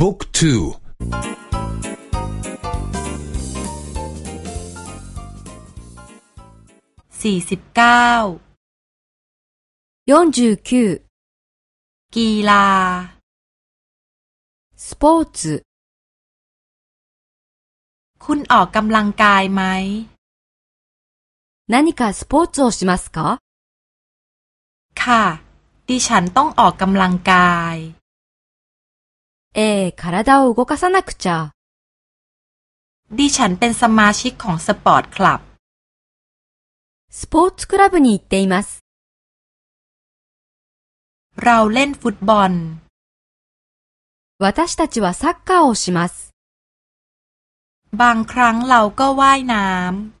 บุ๊กทูสี่สิบเก้ากีฬาスポーツคุณออกกำลังกายไหม何かスポーツをしますかค่ะ ดิฉันต้องออกกำลังกาย ええ、体を動かさなくちゃ。ดิฉันเป็นสมาชิกของสปอร์ตคลับスポーツクラブに行っています。เราเล่นฟุตบอล私たちはサッカーをします。บางครั้งเราก็ว่ายน้ำ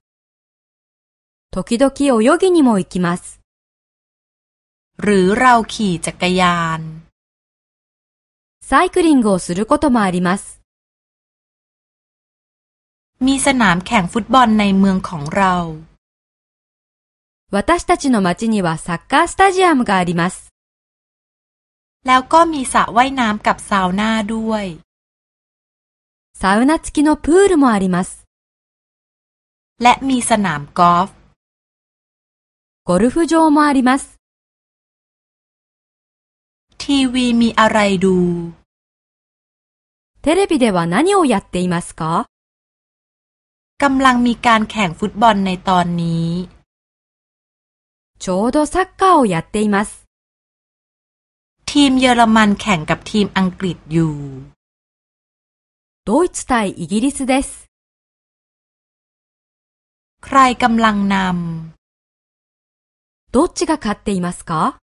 時々泳ぎにも行きます。หรือเราขี่จักรยาน サイクリングをすることもあります。มีสนามแข่งฟุตบอลในเมืองของเรา私たちの町にはサッカースタジアムがあります。แล้วก็มีสระว่ายน้ำกับซาวน่าด้วย サウナ付きのプールもあります。และมีสนามกอล์ฟゴルフ場もあります。ทีวีมีอะไรดู テレビでは何をやっていますかกำลังมีการแข่งฟุตบอลในตอนนี้ちょうどサッカーをやっていますทีมเยอรมันแข่งกับทีมอังกฤษอยู่ドイツ対イギリスですใครกำลังนำどっちが勝っていますか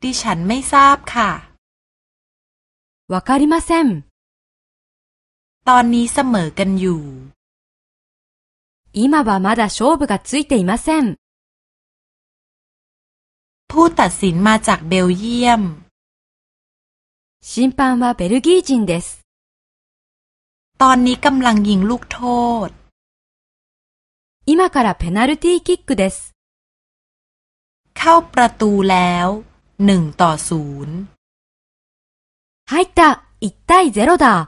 ดิฉันไม่ทราบค่ะ わかりませんตอนนี้เสมอกันอยู่今はまだ勝負がついていませんผู้ตัดสินมาจากเบลเยียม審判はベルギー人ですตอนนี้กำลังยิงลูกโทษ今からペナルティーキックですเข้าประตูแล้วหนึ่งต่อศูนย์ 入った。1対0だ。